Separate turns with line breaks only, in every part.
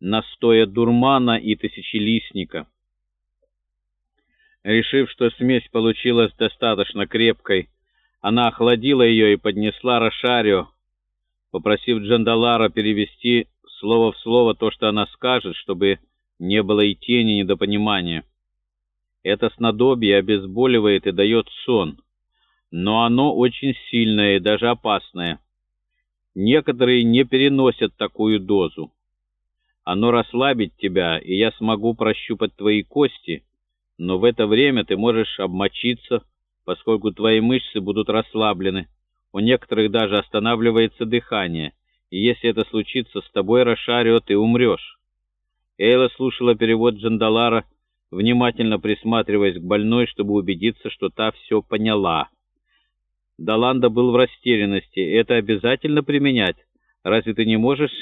настоя дурмана и тысячелистника. Решив, что смесь получилась достаточно крепкой, она охладила ее и поднесла Рошарио, попросив Джандалара перевести слово в слово то, что она скажет, чтобы не было и тени недопонимания. Это снадобье обезболивает и дает сон, но оно очень сильное и даже опасное. Некоторые не переносят такую дозу. Оно расслабит тебя, и я смогу прощупать твои кости, но в это время ты можешь обмочиться, поскольку твои мышцы будут расслаблены. У некоторых даже останавливается дыхание, и если это случится с тобой, Рошарио, ты умрешь. Эйла слушала перевод Джандалара, внимательно присматриваясь к больной, чтобы убедиться, что та все поняла. Даланда был в растерянности. «Это обязательно применять? Разве ты не можешь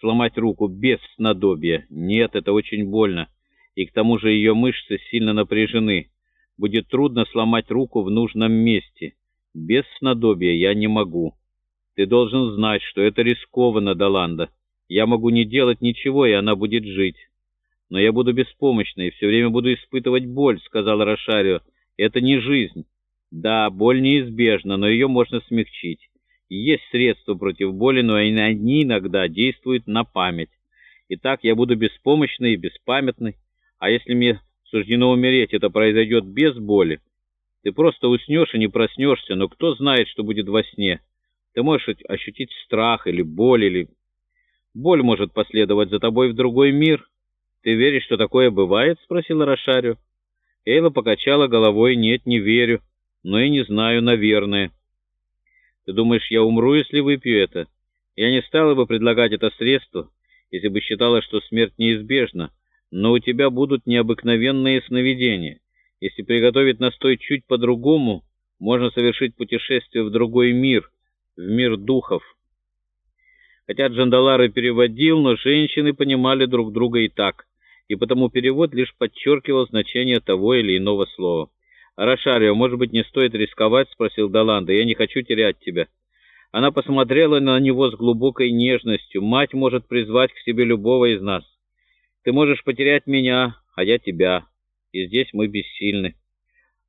сломать руку без снадобья? Нет, это очень больно. И к тому же ее мышцы сильно напряжены. Будет трудно сломать руку в нужном месте. Без снадобья я не могу. Ты должен знать, что это рискованно, Даланда. Я могу не делать ничего, и она будет жить. Но я буду беспомощной и все время буду испытывать боль, сказала Рошарио. Это не жизнь. Да, боль неизбежна, но ее можно смягчить. Есть средства против боли, но они иногда действуют на память. Итак, я буду беспомощной и беспамятной. А если мне суждено умереть, это произойдет без боли. Ты просто уснешь и не проснешься, но кто знает, что будет во сне. Ты можешь ощутить страх или боль, или... Боль может последовать за тобой в другой мир. Ты веришь, что такое бывает? — спросила Рошарио. Эйла покачала головой. Нет, не верю, но и не знаю, наверное. Ты думаешь, я умру, если выпью это? Я не стала бы предлагать это средство, если бы считала, что смерть неизбежна, но у тебя будут необыкновенные сновидения. Если приготовить настой чуть по-другому, можно совершить путешествие в другой мир, в мир духов. Хотя Джандалар и переводил, но женщины понимали друг друга и так, и потому перевод лишь подчеркивал значение того или иного слова. «Арашарио, может быть, не стоит рисковать?» — спросил Даланда. «Я не хочу терять тебя». Она посмотрела на него с глубокой нежностью. «Мать может призвать к себе любого из нас. Ты можешь потерять меня, а я тебя, и здесь мы бессильны.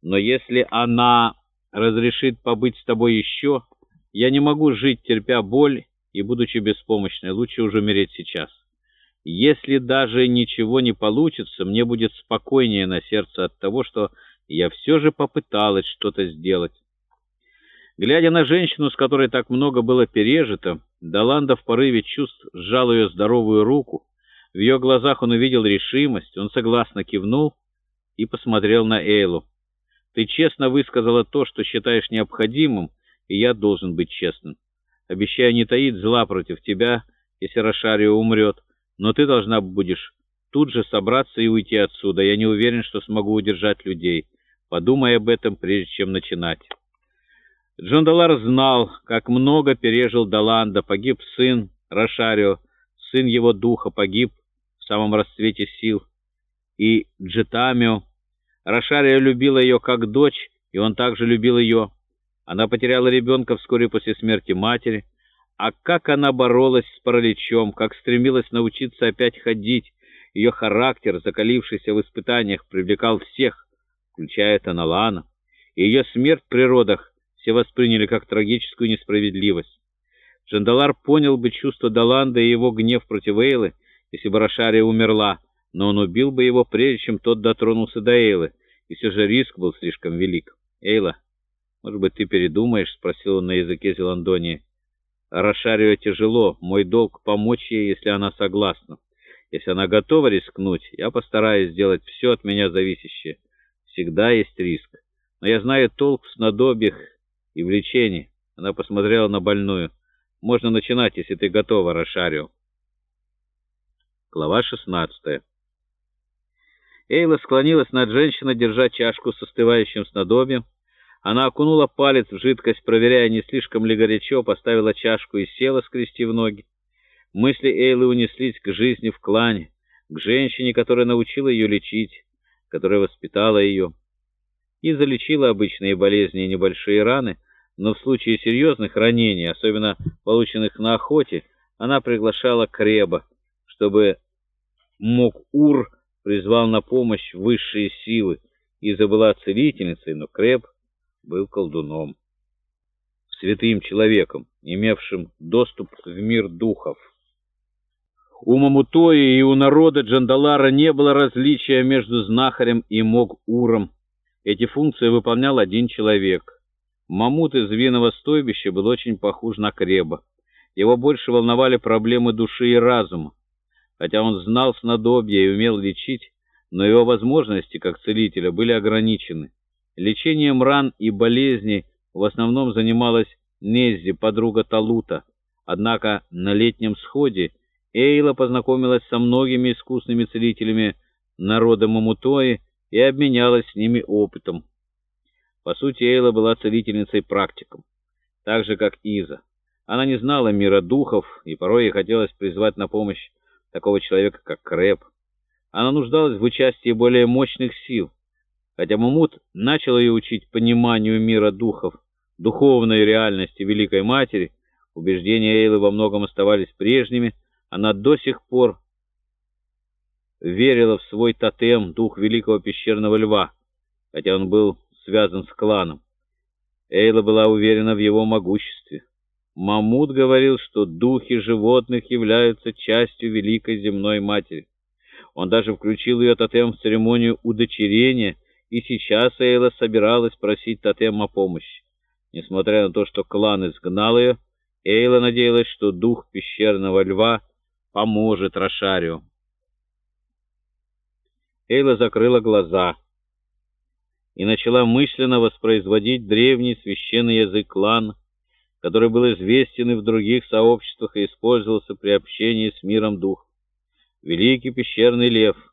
Но если она разрешит побыть с тобой еще, я не могу жить, терпя боль и будучи беспомощной. Лучше уже умереть сейчас». Если даже ничего не получится, мне будет спокойнее на сердце от того, что я все же попыталась что-то сделать. Глядя на женщину, с которой так много было пережито, Даланда в порыве чувств сжал ее здоровую руку. В ее глазах он увидел решимость, он согласно кивнул и посмотрел на Эйлу. «Ты честно высказала то, что считаешь необходимым, и я должен быть честным. Обещаю не таить зла против тебя, если Рошарио умрет но ты должна будешь тут же собраться и уйти отсюда. Я не уверен, что смогу удержать людей. Подумай об этом, прежде чем начинать». Джон Далар знал, как много пережил Даланда. Погиб сын Рошарио, сын его духа, погиб в самом расцвете сил. И Джетамио. Рошарио любила ее как дочь, и он также любил ее. Она потеряла ребенка вскоре после смерти матери. А как она боролась с параличом, как стремилась научиться опять ходить. Ее характер, закалившийся в испытаниях, привлекал всех, включая Таналана. И ее смерть в природах все восприняли как трагическую несправедливость. Джандалар понял бы чувство Даланда и его гнев против Эйлы, если бы Рошария умерла, но он убил бы его, прежде чем тот дотронулся до Эйлы, и все же риск был слишком велик. «Эйла, может быть, ты передумаешь?» — спросил он на языке Зеландонии. Рошарио тяжело. Мой долг помочь ей, если она согласна. Если она готова рискнуть, я постараюсь сделать все от меня зависящее. Всегда есть риск. Но я знаю толк в снадобьях и в лечении. Она посмотрела на больную. Можно начинать, если ты готова, Рошарио. Глава 16 Эйла склонилась над женщиной, держа чашку с остывающим снадобьем. Она окунула палец в жидкость, проверяя, не слишком ли горячо, поставила чашку и села, скрестив ноги. Мысли Эйлы унеслись к жизни в клане, к женщине, которая научила ее лечить, которая воспитала ее. И залечила обычные болезни и небольшие раны, но в случае серьезных ранений, особенно полученных на охоте, она приглашала Креба, чтобы Мок-Ур призвал на помощь высшие силы. Иза была целительницей, но Креб был колдуном, святым человеком, имевшим доступ в мир духов. У Мамутои и у народа Джандалара не было различия между знахарем и Мог-Уром. Эти функции выполнял один человек. Мамут из винного стойбища был очень похож на Креба. Его больше волновали проблемы души и разума. Хотя он знал снадобья и умел лечить, но его возможности как целителя были ограничены. Лечением ран и болезней в основном занималась Неззи, подруга Талута. Однако на летнем сходе Эйла познакомилась со многими искусными целителями народа Мамутои и обменялась с ними опытом. По сути, Эйла была целительницей-практиком, так же, как Иза. Она не знала мира духов, и порой ей хотелось призвать на помощь такого человека, как Крэп. Она нуждалась в участии более мощных сил. Хотя Мамут начал ее учить пониманию мира духов, духовной реальности Великой Матери, убеждения Эйлы во многом оставались прежними, она до сих пор верила в свой тотем, дух великого пещерного льва, хотя он был связан с кланом. Эйла была уверена в его могуществе. Мамут говорил, что духи животных являются частью великой земной матери. Он даже включил ее тотем в церемонию удочерения, и сейчас Эйла собиралась просить тотем о помощи. Несмотря на то, что клан изгнал ее, Эйла надеялась, что дух пещерного льва поможет Рошарио. Эйла закрыла глаза и начала мысленно воспроизводить древний священный язык клана, который был известен и в других сообществах и использовался при общении с миром дух. Великий пещерный лев —